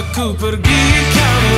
Aku pergi, kamu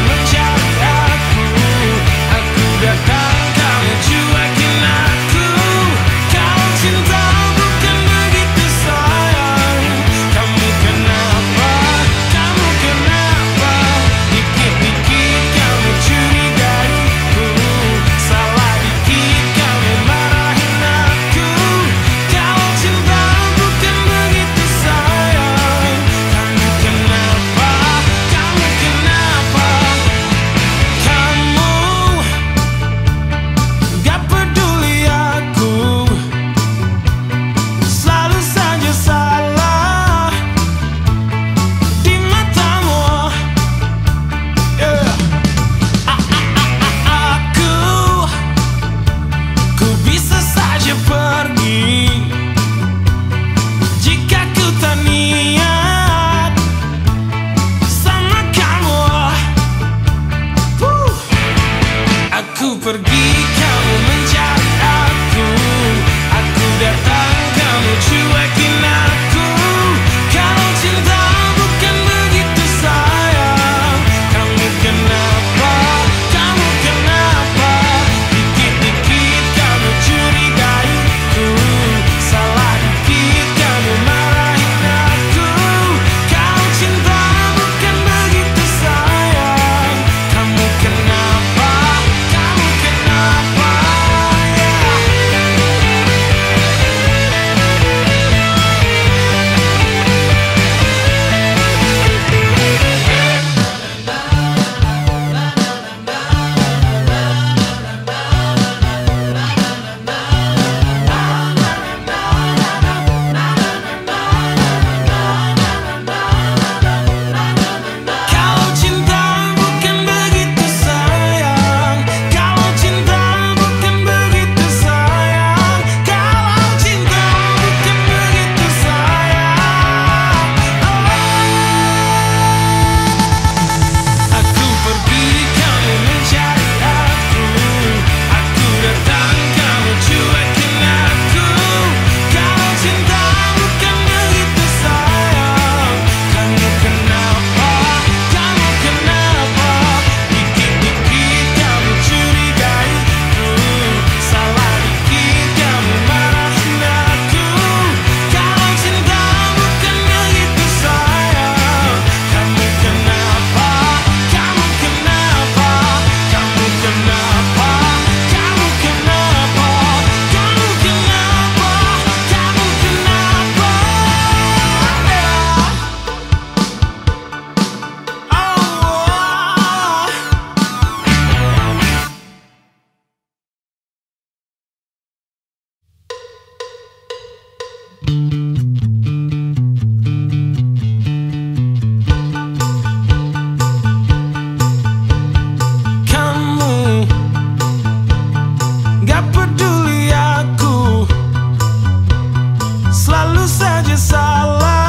de sala.